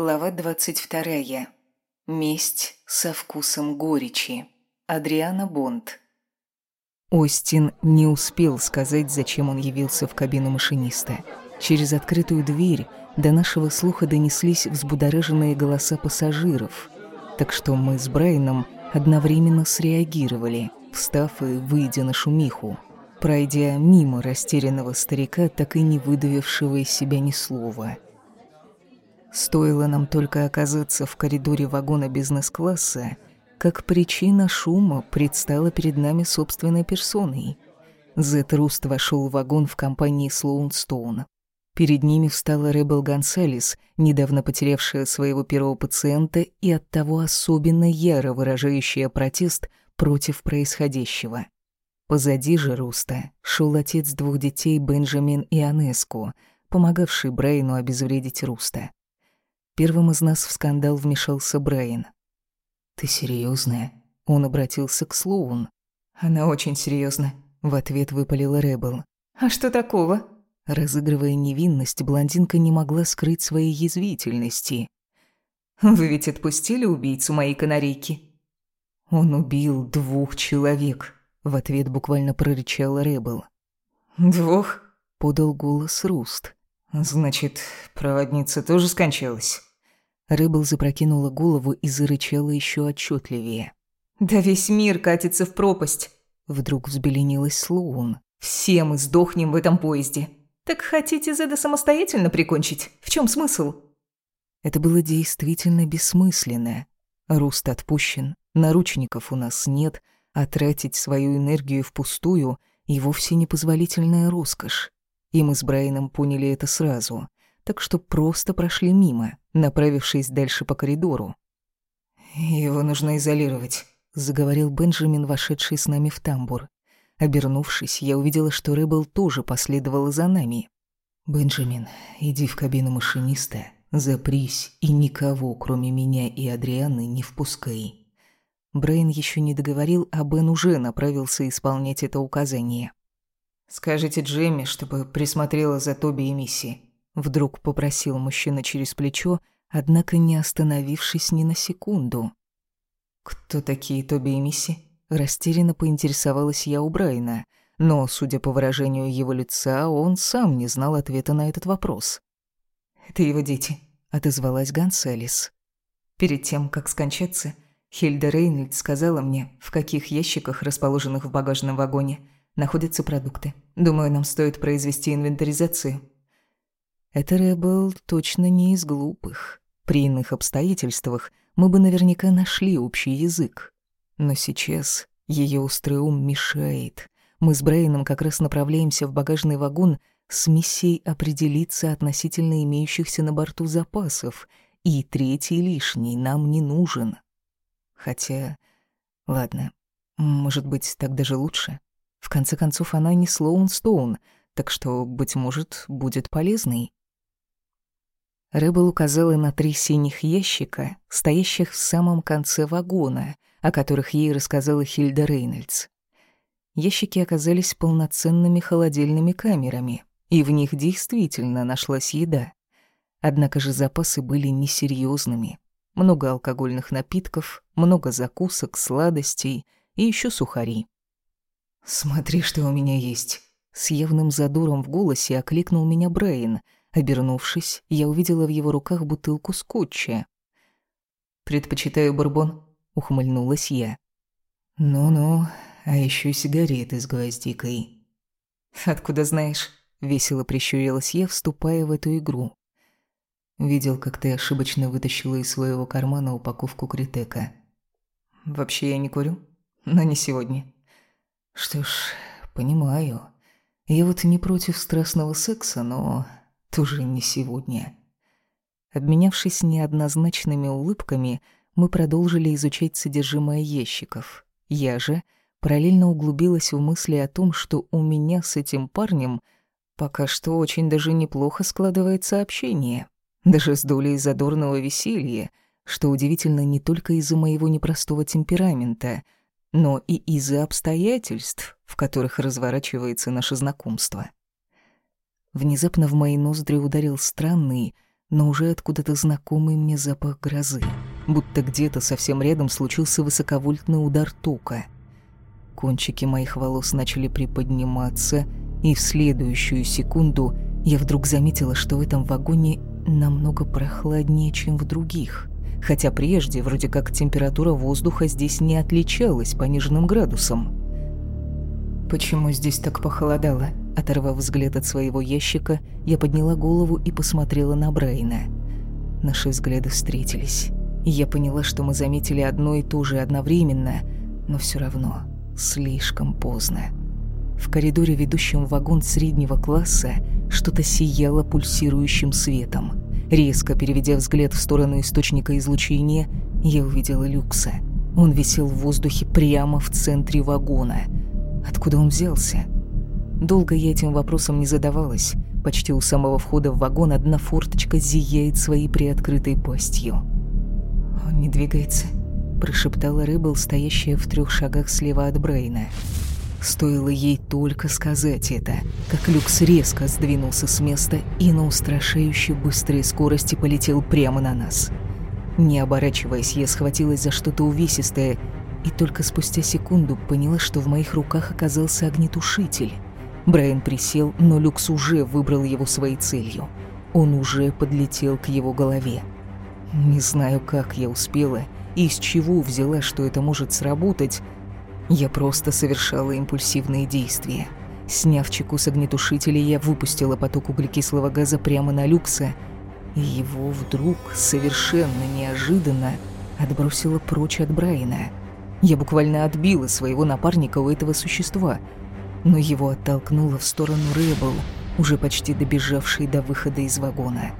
Глава 22. Месть со вкусом горечи. Адриана Бонд. Остин не успел сказать, зачем он явился в кабину машиниста. Через открытую дверь до нашего слуха донеслись взбудораженные голоса пассажиров, так что мы с Брайаном одновременно среагировали, встав и выйдя на шумиху, пройдя мимо растерянного старика, так и не выдавившего из себя ни слова – Стоило нам только оказаться в коридоре вагона бизнес-класса, как причина шума предстала перед нами собственной персоной. Зет Руст вошел в вагон в компании Слоунстоун. Перед ними встала Ребел Гонсалес, недавно потерявшая своего первого пациента и оттого особенно яро выражающая протест против происходящего. Позади же Руста шел отец двух детей Бенджамин и Анеску, помогавший Брайану обезвредить Руста. Первым из нас в скандал вмешался Брайан. «Ты серьезная? Он обратился к Слоун. «Она очень серьезна, в ответ выпалила Рэббл. «А что такого?» Разыгрывая невинность, блондинка не могла скрыть своей язвительности. «Вы ведь отпустили убийцу моей канарейки?» «Он убил двух человек», — в ответ буквально прорычала Рэббл. «Двух?» — подал голос Руст. «Значит, проводница тоже скончалась?» Рыбл запрокинула голову и зарычала еще отчетливее. «Да весь мир катится в пропасть!» Вдруг взбеленилась Слоун. «Все мы сдохнем в этом поезде. Так хотите Зеда самостоятельно прикончить? В чем смысл?» Это было действительно бессмысленно. Руст отпущен, наручников у нас нет, а тратить свою энергию впустую и вовсе непозволительная роскошь. И мы с Брайаном поняли это сразу так что просто прошли мимо, направившись дальше по коридору. «Его нужно изолировать», — заговорил Бенджамин, вошедший с нами в тамбур. Обернувшись, я увидела, что Рэббл тоже последовала за нами. «Бенджамин, иди в кабину машиниста, запрись и никого, кроме меня и Адрианы, не впускай». Брейн еще не договорил, а Бен уже направился исполнять это указание. «Скажите Джемми, чтобы присмотрела за Тоби и Мисси. Вдруг попросил мужчина через плечо, однако не остановившись ни на секунду. «Кто такие Тоби и Мисси?» Растерянно поинтересовалась я у Брайна, но, судя по выражению его лица, он сам не знал ответа на этот вопрос. «Это его дети», — отозвалась Гонсалес. «Перед тем, как скончаться, Хильда Рейнольд сказала мне, в каких ящиках, расположенных в багажном вагоне, находятся продукты. Думаю, нам стоит произвести инвентаризацию это был точно не из глупых. При иных обстоятельствах мы бы наверняка нашли общий язык. Но сейчас ее острый ум мешает. Мы с Брейном как раз направляемся в багажный вагон с миссией определиться относительно имеющихся на борту запасов, и третий лишний нам не нужен. Хотя, ладно, может быть, так даже лучше. В конце концов, она не Слоун Стоун, так что, быть может, будет полезной. Рэббл указала на три синих ящика, стоящих в самом конце вагона, о которых ей рассказала Хильда Рейнольдс. Ящики оказались полноценными холодильными камерами, и в них действительно нашлась еда. Однако же запасы были несерьезными. Много алкогольных напитков, много закусок, сладостей и еще сухари. «Смотри, что у меня есть!» С явным задором в голосе окликнул меня Брайан — Обернувшись, я увидела в его руках бутылку скотча. «Предпочитаю бурбон», — ухмыльнулась я. «Ну-ну, а еще сигареты с гвоздикой». «Откуда знаешь?» — весело прищурилась я, вступая в эту игру. Видел, как ты ошибочно вытащила из своего кармана упаковку критека. «Вообще я не курю, но не сегодня». «Что ж, понимаю. Я вот не против страстного секса, но тоже не сегодня. Обменявшись неоднозначными улыбками, мы продолжили изучать содержимое ящиков. Я же параллельно углубилась в мысли о том, что у меня с этим парнем пока что очень даже неплохо складывается общение. Даже с долей задорного веселья, что удивительно не только из-за моего непростого темперамента, но и из-за обстоятельств, в которых разворачивается наше знакомство. Внезапно в мои ноздри ударил странный, но уже откуда-то знакомый мне запах грозы, будто где-то совсем рядом случился высоковольтный удар тока. Кончики моих волос начали приподниматься, и в следующую секунду я вдруг заметила, что в этом вагоне намного прохладнее, чем в других. Хотя прежде вроде как температура воздуха здесь не отличалась пониженным градусом. Почему здесь так похолодало? Оторвав взгляд от своего ящика, я подняла голову и посмотрела на Брайна. Наши взгляды встретились. Я поняла, что мы заметили одно и то же одновременно, но все равно слишком поздно. В коридоре, ведущем в вагон среднего класса, что-то сияло пульсирующим светом. Резко переведя взгляд в сторону источника излучения, я увидела Люкса. Он висел в воздухе прямо в центре вагона. Откуда он взялся? Долго я этим вопросом не задавалась. Почти у самого входа в вагон одна форточка зияет своей приоткрытой пастью. «Он не двигается», – прошептала Рэббл, стоящая в трех шагах слева от Брейна. Стоило ей только сказать это, как Люкс резко сдвинулся с места и на устрашающе быстрой скорости полетел прямо на нас. Не оборачиваясь, я схватилась за что-то увесистое и только спустя секунду поняла, что в моих руках оказался огнетушитель. Брайан присел, но Люкс уже выбрал его своей целью. Он уже подлетел к его голове. Не знаю, как я успела и из чего взяла, что это может сработать. Я просто совершала импульсивные действия. Сняв чеку с огнетушителя, я выпустила поток углекислого газа прямо на Люкса, и его вдруг, совершенно неожиданно, отбросило прочь от Брайана. Я буквально отбила своего напарника у этого существа — но его оттолкнуло в сторону Рэббл, уже почти добежавшей до выхода из вагона.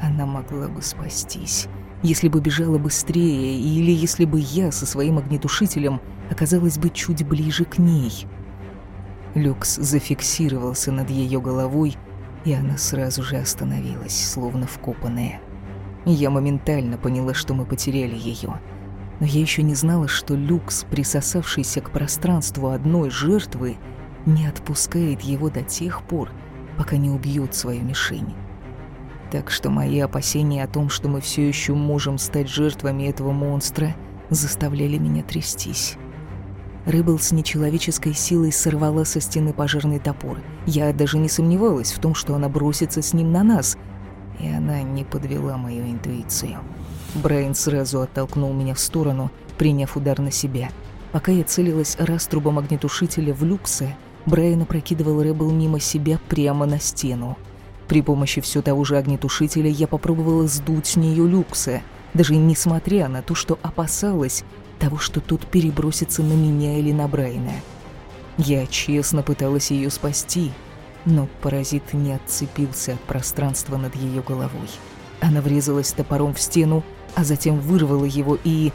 Она могла бы спастись, если бы бежала быстрее, или если бы я со своим огнетушителем оказалась бы чуть ближе к ней. Люкс зафиксировался над ее головой, и она сразу же остановилась, словно вкопанная. Я моментально поняла, что мы потеряли ее. Но я еще не знала, что Люкс, присосавшийся к пространству одной жертвы, не отпускает его до тех пор, пока не убьет свою мишень. Так что мои опасения о том, что мы все еще можем стать жертвами этого монстра, заставляли меня трястись. Рыбл с нечеловеческой силой сорвала со стены пожарный топор. Я даже не сомневалась в том, что она бросится с ним на нас, и она не подвела мою интуицию. Брайан сразу оттолкнул меня в сторону, приняв удар на себя. Пока я целилась раструбом огнетушителя в люксе, Брайан опрокидывал Рэббл мимо себя прямо на стену. При помощи все того же огнетушителя я попробовала сдуть с нее люкса, даже несмотря на то, что опасалась того, что тот перебросится на меня или на Брайана. Я честно пыталась ее спасти, но паразит не отцепился от пространства над ее головой. Она врезалась топором в стену, а затем вырвала его и...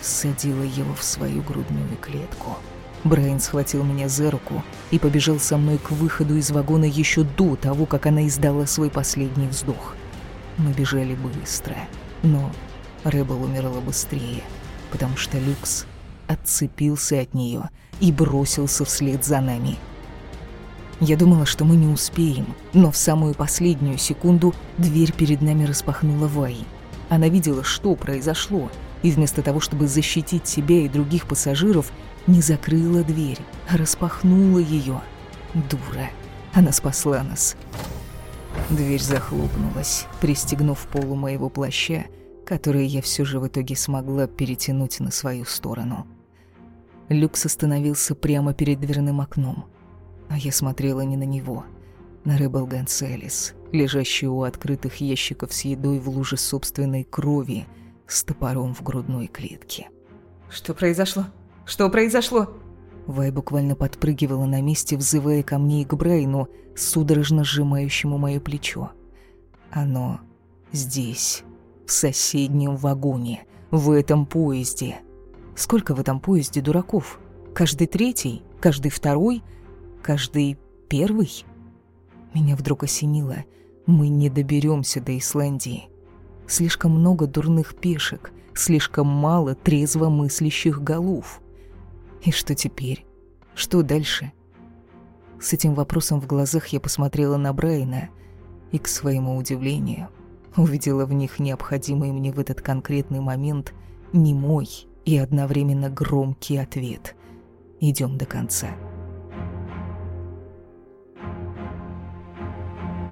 садила его в свою грудную клетку. Брайан схватил меня за руку и побежал со мной к выходу из вагона еще до того, как она издала свой последний вздох. Мы бежали быстро, но Рэббл умерла быстрее, потому что Люкс отцепился от нее и бросился вслед за нами. Я думала, что мы не успеем, но в самую последнюю секунду дверь перед нами распахнула Вай. Она видела, что произошло, и вместо того, чтобы защитить себя и других пассажиров, не закрыла дверь, а распахнула ее. Дура. Она спасла нас. Дверь захлопнулась, пристегнув полу моего плаща, который я все же в итоге смогла перетянуть на свою сторону. Люкс остановился прямо перед дверным окном, а я смотрела не на него, на Рыбал Гонсалес, лежащий у открытых ящиков с едой в луже собственной крови с топором в грудной клетке. «Что произошло?» Что произошло?» Вай буквально подпрыгивала на месте, взывая ко мне и к Брайну, судорожно сжимающему мое плечо. Оно здесь, в соседнем вагоне, в этом поезде. Сколько в этом поезде дураков? Каждый третий? Каждый второй? Каждый первый? Меня вдруг осенило. Мы не доберемся до Исландии. Слишком много дурных пешек, слишком мало трезво мыслящих голов. И что теперь? Что дальше? С этим вопросом в глазах я посмотрела на Брайана и, к своему удивлению, увидела в них необходимый мне в этот конкретный момент немой и одновременно громкий ответ. «Идем до конца».